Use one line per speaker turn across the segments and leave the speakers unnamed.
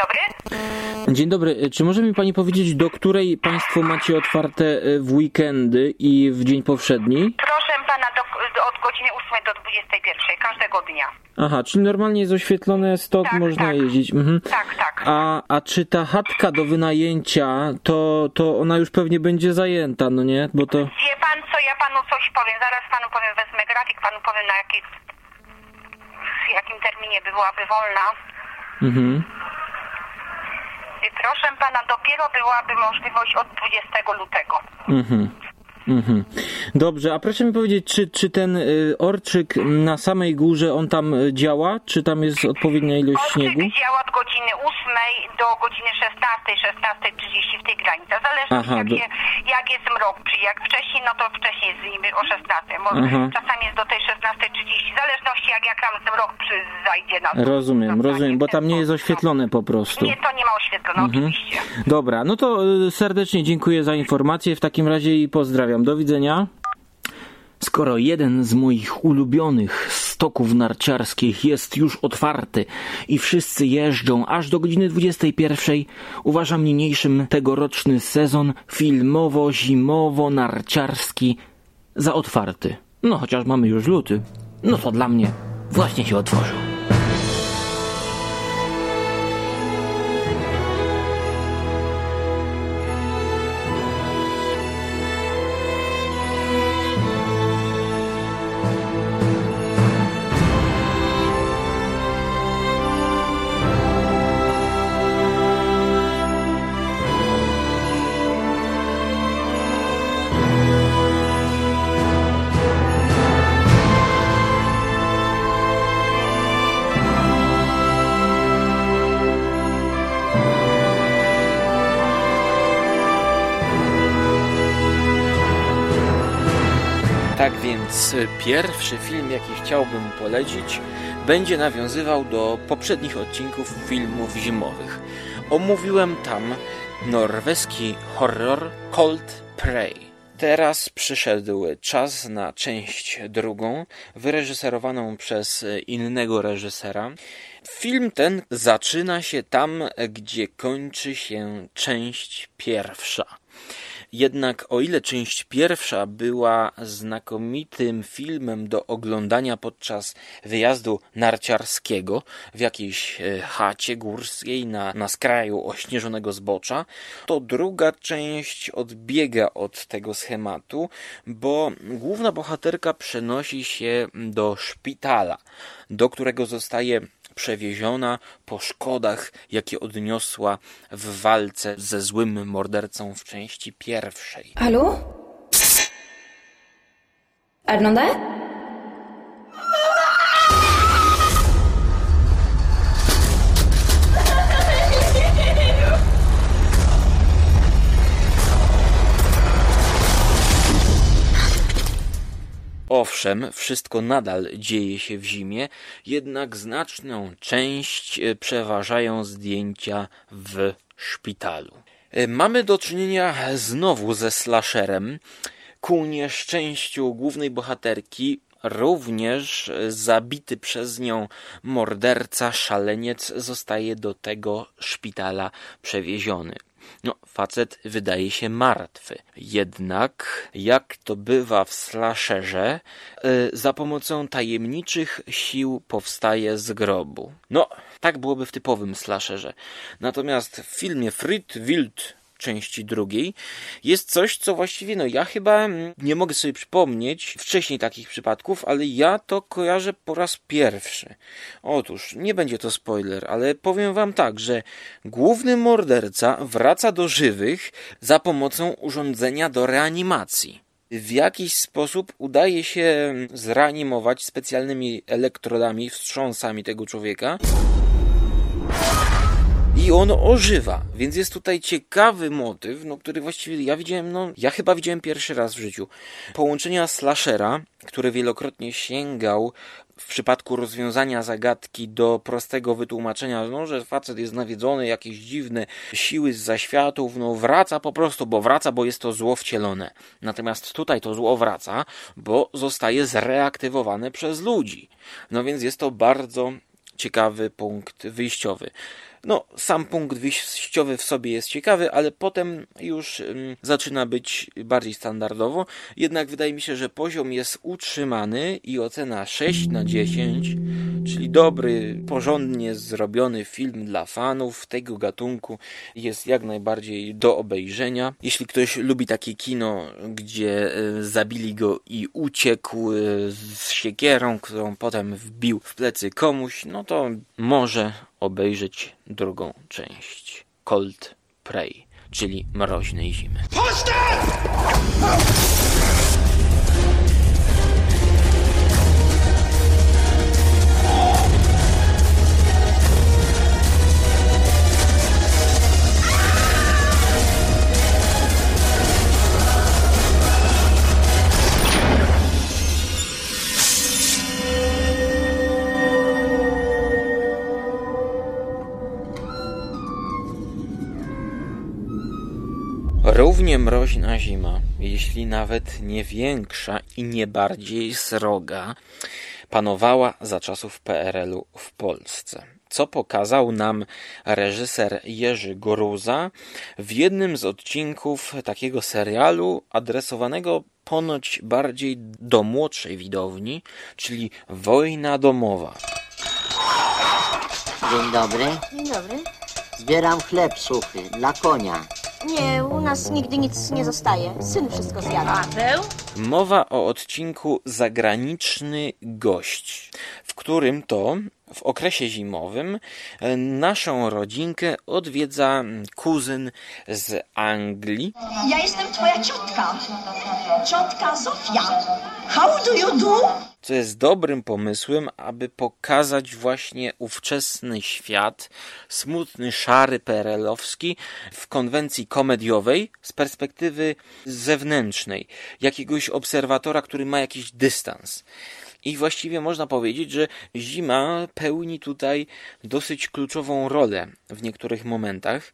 dobry.
Dzień dobry. Czy może mi pani powiedzieć, do której państwo macie otwarte e, w weekendy i w dzień powszedni?
Proszę pana do, do, od godziny 8 do 21 każdego dnia.
Aha, czyli normalnie jest oświetlone, stąd
Tak,
można
tak.
jeździć. Mhm.
Tak, tak.
A, a czy ta chatka do wynajęcia, to, to ona już pewnie będzie zajęta, no nie? Bo to...
Wie pan co, ja panu coś powiem. Zaraz panu powiem, wezmę grafik, panu powiem na jaki, w jakim terminie byłaby wolna.
Mhm.
Pana, dopiero byłaby możliwość od 20 lutego.
Mhm. Mhm. Dobrze, a proszę mi powiedzieć, czy, czy ten y, orczyk na samej górze, on tam y, działa? Czy tam jest odpowiednia ilość śniegu?
Orczyk działa od godziny 8 do godziny 16, 16.30 w tej granicy. Zależy
Aha,
jak,
do-
je, jak jest mrok, czy jak wcześniej, no to wcześniej jest niby o 16. Bo
Aha.
czasami jest do tej 16.30, w zależności jak, jak tam mrok przy, zajdzie na
Rozumiem,
na
rozumiem, bo tam nie jest oświetlone po prostu.
Nie, to nie ma oświetlone,
Mhm.
oczywiście.
Dobra, no to y, serdecznie dziękuję za informację w takim razie i pozdrawiam. Do widzenia. Skoro jeden z moich ulubionych stoków narciarskich jest już otwarty i wszyscy jeżdżą aż do godziny 21, uważam niniejszym tegoroczny sezon filmowo-zimowo-narciarski za otwarty. No chociaż mamy już luty. No to dla mnie właśnie się otworzył. Więc pierwszy film, jaki chciałbym polecić, będzie nawiązywał do poprzednich odcinków filmów zimowych. Omówiłem tam norweski horror Cold Prey. Teraz przyszedł czas na część drugą, wyreżyserowaną przez innego reżysera. Film ten zaczyna się tam, gdzie kończy się część pierwsza. Jednak o ile część pierwsza była znakomitym filmem do oglądania podczas wyjazdu narciarskiego w jakiejś e, chacie górskiej na, na skraju ośnieżonego zbocza, to druga część odbiega od tego schematu, bo główna bohaterka przenosi się do szpitala, do którego zostaje przewieziona po szkodach, jakie odniosła w walce ze złym mordercą w części pierwszej.
Hallo? Er
Owszem, wszystko nadal dzieje się w zimie, jednak znaczną część e, przeważają zdjęcia w szpitalu. E, Mamy do czynienia znowu ze slasherem. Ku nieszczęściu głównej bohaterki również zabity przez nią morderca, szaleniec zostaje do tego szpitala przewieziony. No, facet wydaje się martwy. Jednak, jak to bywa w slasherze, y, za pomocą tajemniczych sił powstaje z grobu. No, tak byłoby w typowym slasherze. Natomiast w filmie Frit Wild części drugiej jest coś, co właściwie, no ja chyba mm, nie mogę sobie przypomnieć wcześniej takich przypadków, ale ja to kojarzę po raz pierwszy. Otóż, nie będzie to spoiler, ale powiem wam tak, że główny morderca wraca do żywych za pomocą urządzenia do reanimacji. W jakiś sposób udaje się zreanimować specjalnymi elektrodami, wstrząsami tego człowieka i on ożywa, więc jest tutaj ciekawy motyw, no, który właściwie ja widziałem, no, ja chyba widziałem pierwszy raz w życiu. Połączenia slashera, który wielokrotnie sięgał w przypadku rozwiązania zagadki do prostego wytłumaczenia, no, że facet jest nawiedzony, jakieś dziwne siły z zaświatów, no wraca po prostu, bo wraca, bo jest to zło wcielone. Natomiast tutaj to zło wraca, bo zostaje zreaktywowane przez ludzi. No więc jest to bardzo ciekawy punkt wyjściowy. No, sam punkt wyjściowy w sobie jest ciekawy, ale potem już zaczyna być bardziej standardowo. Jednak wydaje mi się, że poziom jest utrzymany i ocena 6 na 10, czyli dobry, porządnie zrobiony film dla fanów tego gatunku jest jak najbardziej do obejrzenia. Jeśli ktoś lubi takie kino, gdzie y, zabili go i uciekł y, z siekierą, którą potem wbił w plecy komuś, no to może obejrzeć drugą część Cold Prey, czyli Mroźnej Zimy. Równie mroźna zima, jeśli nawet nie większa i nie bardziej sroga, panowała za czasów PRL-u w Polsce. Co pokazał nam reżyser Jerzy Goruza w jednym z odcinków takiego serialu adresowanego ponoć bardziej do młodszej widowni, czyli Wojna domowa.
Dzień dobry.
Dzień dobry.
Zbieram chleb suchy dla konia.
Nie, u nas nigdy nic nie zostaje. Syn wszystko zjada.
Paweł?
Mowa o odcinku Zagraniczny gość, w którym to w okresie zimowym e, naszą rodzinkę odwiedza kuzyn z Anglii.
Ja jestem twoja ciotka. Ciotka Zofia. How do you do?
co jest dobrym pomysłem, aby pokazać właśnie ówczesny świat, smutny, szary, perelowski w konwencji komediowej z perspektywy zewnętrznej, jakiegoś obserwatora, który ma jakiś dystans. I właściwie można powiedzieć, że zima pełni tutaj dosyć kluczową rolę w niektórych momentach.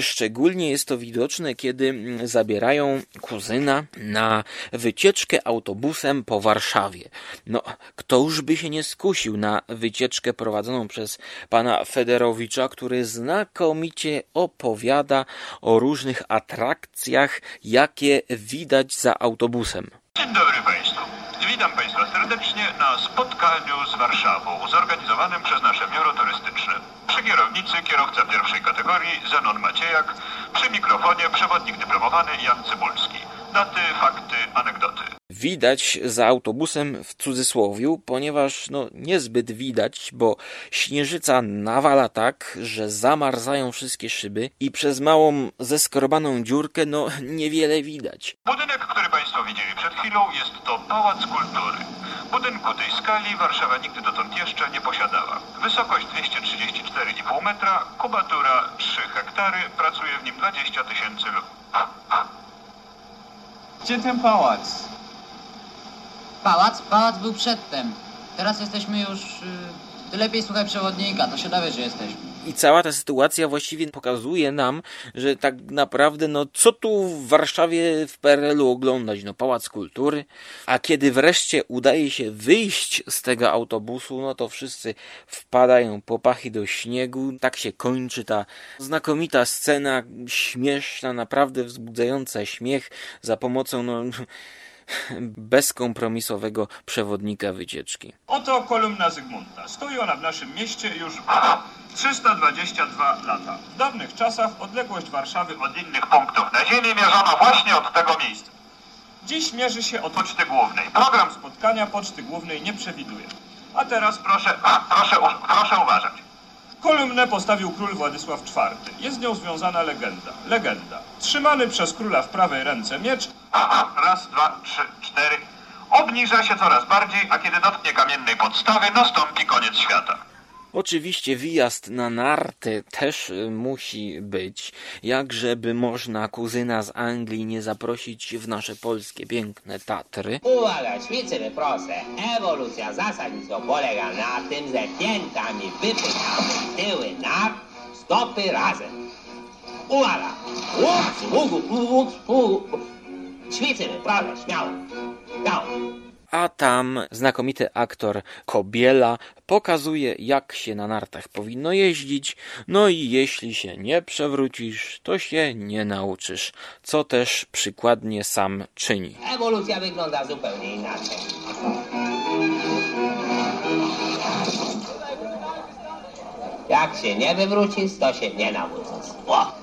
Szczególnie jest to widoczne, kiedy zabierają kuzyna na wycieczkę autobusem po Warszawie. No, kto już by się nie skusił na wycieczkę prowadzoną przez pana Federowicza, który znakomicie opowiada o różnych atrakcjach, jakie widać za autobusem.
Dzień dobry Państwu. Witam Państwa serdecznie na spotkaniu z Warszawą zorganizowanym przez nasze biuro turystyczne. Przy kierownicy kierowca pierwszej kategorii Zenon Maciejak, przy mikrofonie przewodnik dyplomowany Jan Cybulski. Daty, fakty, anegdoty.
Widać za autobusem w cudzysłowiu, ponieważ no niezbyt widać, bo śnieżyca nawala tak, że zamarzają wszystkie szyby i przez małą zeskrobaną dziurkę no niewiele widać.
Budynek, który Państwo widzieli przed chwilą jest to Pałac Kultury. Budynku tej skali Warszawa nigdy dotąd jeszcze nie posiadała. Wysokość 234,5 metra, kubatura 3 hektary, pracuje w nim 20 tysięcy ludzi.
Gdzie ten pałac?
Pałac? Pałac był przedtem. Teraz jesteśmy już... Ty lepiej słuchaj przewodnika, to się dowie, że jesteśmy.
I cała ta sytuacja właściwie pokazuje nam, że tak naprawdę, no co tu w Warszawie w PRL-u oglądać? No Pałac Kultury. A kiedy wreszcie udaje się wyjść z tego autobusu, no to wszyscy wpadają po pachy do śniegu. Tak się kończy ta znakomita scena, śmieszna, naprawdę wzbudzająca śmiech za pomocą, no bezkompromisowego przewodnika wycieczki.
Oto kolumna Zygmunta. Stoi ona w naszym mieście już 322 lata. W dawnych czasach odległość Warszawy od innych punktów na Ziemi mierzono właśnie od tego miejsca. Dziś mierzy się od Poczty Głównej. Program spotkania Poczty Głównej nie przewiduje. A teraz proszę, proszę, proszę uważać. Kolumnę postawił król Władysław IV. Jest z nią związana legenda. Legenda. Trzymany przez króla w prawej ręce miecz. Raz, dwa, trzy, cztery. Obniża się coraz bardziej, a kiedy dotknie kamiennej podstawy, nastąpi koniec świata.
Oczywiście wyjazd na narty też y, musi być, jakżeby można kuzyna z Anglii nie zaprosić w nasze polskie piękne Tatry.
Uwaga, ćwiczymy proste. Ewolucja zasadniczo polega na tym, że piętami wypychamy tyły na stopy razem. Uwaga! Łup, ługu, łup, ługu. Ćwiczymy, śmiało.
A tam znakomity aktor Kobiela pokazuje, jak się na nartach powinno jeździć, no i jeśli się nie przewrócisz, to się nie nauczysz, co też przykładnie sam czyni.
Ewolucja wygląda zupełnie inaczej. Jak się nie wywrócisz, to się nie nauczysz.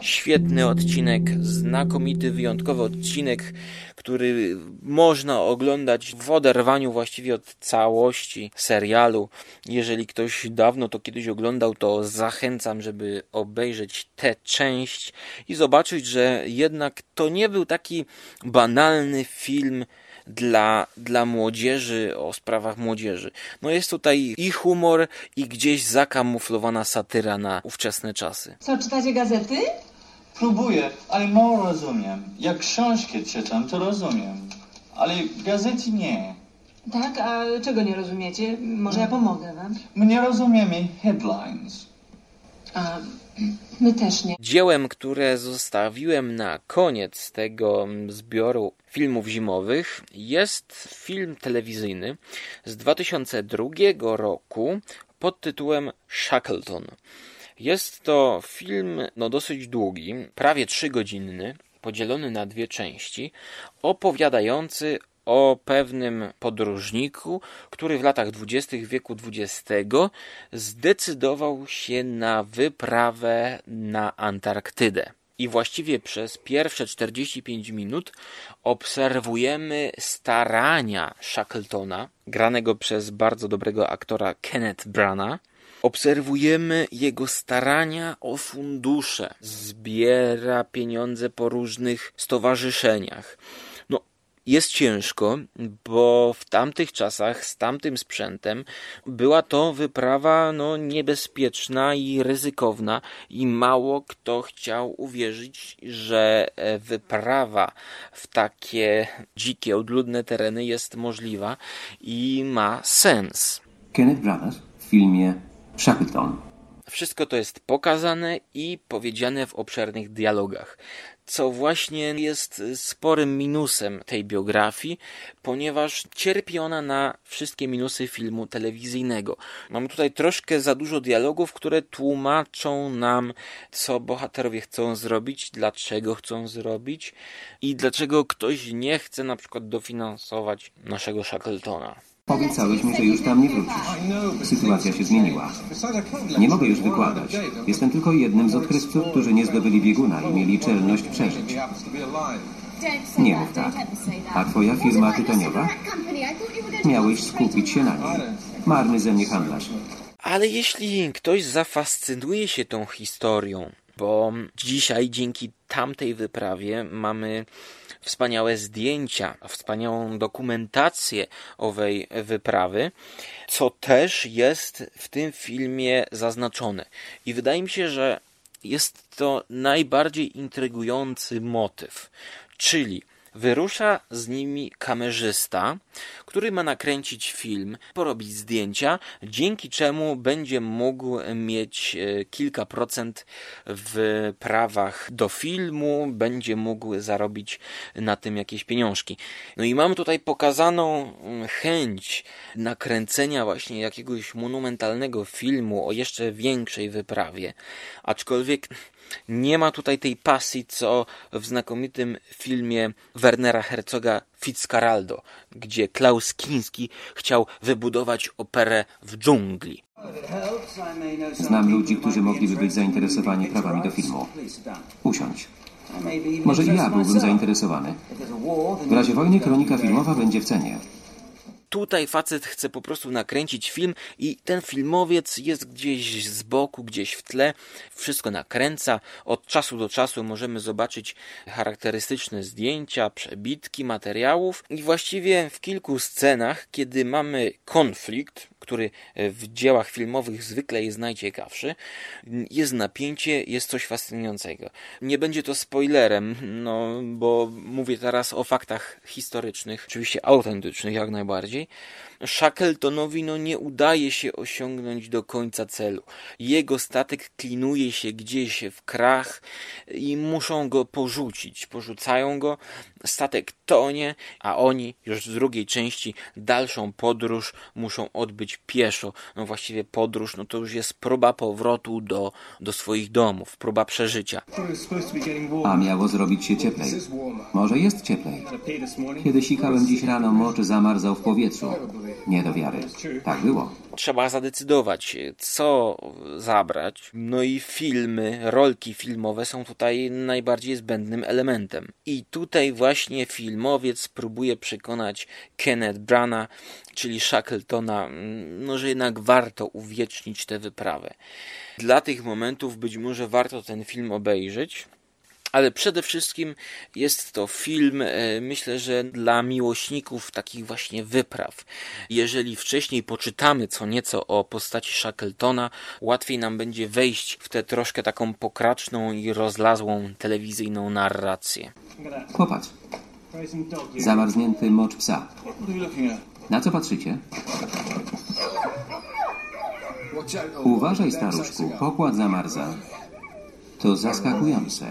Świetny odcinek, znakomity, wyjątkowy odcinek, który można oglądać w oderwaniu właściwie od całości serialu. Jeżeli ktoś dawno to kiedyś oglądał, to zachęcam, żeby obejrzeć tę część i zobaczyć, że jednak to nie był taki banalny film dla, dla młodzieży, o sprawach młodzieży. No jest tutaj i humor, i gdzieś zakamuflowana satyra na ówczesne czasy.
Co, czytacie gazety?
Próbuję, ale mało rozumiem. Jak książki czytam, to rozumiem. Ale gazety nie.
Tak, a czego nie rozumiecie? Może ja pomogę wam?
My nie rozumiemy headlines.
A my też nie.
Dziełem, które zostawiłem na koniec tego zbioru filmów zimowych, jest film telewizyjny z 2002 roku pod tytułem Shackleton. Jest to film no, dosyć długi, prawie trzygodzinny, podzielony na dwie części, opowiadający o pewnym podróżniku, który w latach dwudziestych wieku XX zdecydował się na wyprawę na Antarktydę. I właściwie przez pierwsze 45 minut obserwujemy starania Shackletona, granego przez bardzo dobrego aktora Kenneth Brana, obserwujemy jego starania o fundusze. Zbiera pieniądze po różnych stowarzyszeniach. No, jest ciężko, bo w tamtych czasach z tamtym sprzętem była to wyprawa no, niebezpieczna i ryzykowna i mało kto chciał uwierzyć, że e, wyprawa w takie dzikie, odludne tereny jest możliwa i ma sens.
Kenneth Branagh w filmie Shackleton.
Wszystko to jest pokazane i powiedziane w obszernych dialogach, co właśnie jest sporym minusem tej biografii, ponieważ cierpi ona na wszystkie minusy filmu telewizyjnego. Mamy tutaj troszkę za dużo dialogów, które tłumaczą nam, co bohaterowie chcą zrobić, dlaczego chcą zrobić i dlaczego ktoś nie chce na przykład dofinansować naszego Shackletona.
Obiecałeś mi, że już tam nie wrócisz. Sytuacja się zmieniła. Nie mogę już wykładać. Jestem tylko jednym z odkrywców, którzy nie zdobyli bieguna i mieli czelność przeżyć. Nie mów tak. A twoja firma tytoniowa? Miałeś skupić się na niej. Marny ze mnie handlarz.
Ale jeśli ktoś zafascynuje się tą historią, bo dzisiaj dzięki tamtej wyprawie mamy wspaniałe zdjęcia, wspaniałą dokumentację owej wyprawy, co też jest w tym filmie zaznaczone. I wydaje mi się, że jest to najbardziej intrygujący motyw, czyli Wyrusza z nimi kamerzysta, który ma nakręcić film, porobić zdjęcia, dzięki czemu będzie mógł mieć e, kilka procent w prawach do filmu, będzie mógł zarobić na tym jakieś pieniążki. No i mamy tutaj pokazaną mm, chęć nakręcenia właśnie jakiegoś monumentalnego filmu o jeszcze większej wyprawie, aczkolwiek nie ma tutaj tej pasji, co w znakomitym filmie Wernera Herzoga Fitzcarraldo, gdzie Klaus Kinski chciał wybudować operę w dżungli.
Znam ludzi, którzy mogliby być zainteresowani prawami do filmu. Usiądź. Może i ja byłbym zainteresowany. W razie wojny kronika filmowa będzie w cenie.
Tutaj facet chce po prostu nakręcić film i ten filmowiec jest gdzieś z boku, gdzieś w tle, wszystko nakręca. Od czasu do czasu możemy zobaczyć charakterystyczne zdjęcia, przebitki materiałów i właściwie w kilku scenach, kiedy mamy konflikt, który w dziełach filmowych zwykle jest najciekawszy, jest napięcie, jest coś fascynującego. Nie będzie to spoilerem, no bo mówię teraz o faktach historycznych, oczywiście autentycznych jak najbardziej. Shackletonowi no nie udaje się osiągnąć do końca celu. Jego statek klinuje się gdzieś w krach i muszą go porzucić. Porzucają go. Statek tonie, a oni już z drugiej części dalszą podróż muszą odbyć pieszo. No właściwie podróż, no to już jest próba powrotu do, do swoich domów, próba przeżycia.
A miało zrobić się cieplej. Może jest cieplej. Kiedy sikałem dziś rano, mocz zamarzał w powietrzu. Nie do wiary. Tak było.
Trzeba zadecydować, co zabrać. No i filmy, rolki filmowe są tutaj najbardziej zbędnym elementem. I tutaj właśnie filmowiec próbuje przekonać Kenneth Brana, czyli Shackletona, no, że jednak warto uwiecznić tę wyprawę. Dla tych momentów być może warto ten film obejrzeć. Ale przede wszystkim jest to film, e, myślę, że dla miłośników takich właśnie wypraw. Jeżeli wcześniej poczytamy co nieco o postaci Shackletona, łatwiej nam będzie wejść w tę troszkę taką pokraczną i rozlazłą telewizyjną narrację.
Popatrz. Zamarznięty mocz psa. Na co patrzycie? Uważaj, staruszku, pokład zamarza. To zaskakujące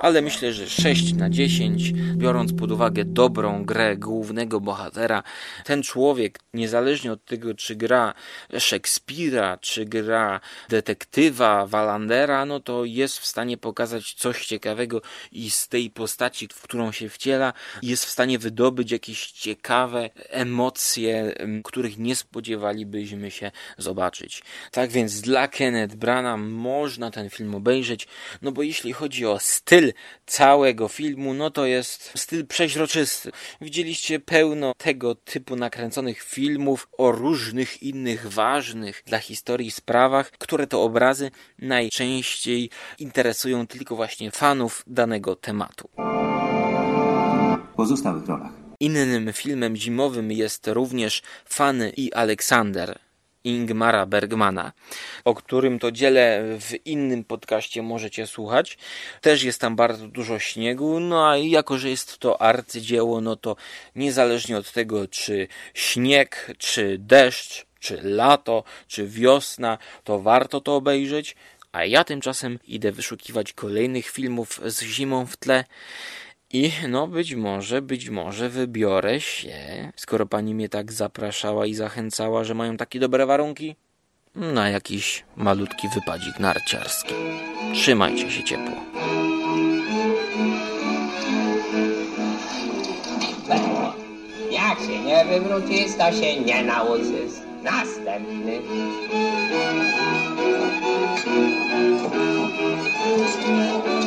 ale myślę, że 6 na 10, biorąc pod uwagę dobrą grę głównego bohatera, ten człowiek, niezależnie od tego, czy gra Szekspira, czy gra detektywa, Walandera, no to jest w stanie pokazać coś ciekawego i z tej postaci, w którą się wciela, jest w stanie wydobyć jakieś ciekawe emocje, których nie spodziewalibyśmy się zobaczyć. Tak więc dla Kenneth Brana można ten film obejrzeć, no bo jeśli chodzi o styl całego filmu, no to jest styl przeźroczysty. Widzieliście pełno tego typu nakręconych filmów o różnych innych ważnych dla historii sprawach, które to obrazy najczęściej interesują tylko właśnie fanów danego tematu.
Pozostałych rolach.
Innym filmem zimowym jest również Fanny i Aleksander Ingmara Bergmana, o którym to dziele w innym podcaście możecie słuchać. Też jest tam bardzo dużo śniegu, no a jako, że jest to arcydzieło, no to niezależnie od tego, czy śnieg, czy deszcz, czy lato, czy wiosna, to warto to obejrzeć. A ja tymczasem idę wyszukiwać kolejnych filmów z zimą w tle. I no być może, być może wybiorę się, skoro pani mnie tak zapraszała i zachęcała, że mają takie dobre warunki, na jakiś malutki wypadzik narciarski. Trzymajcie się ciepło.
Jak się nie wywrócisz, to się nie nauczysz. Następny. Thank you.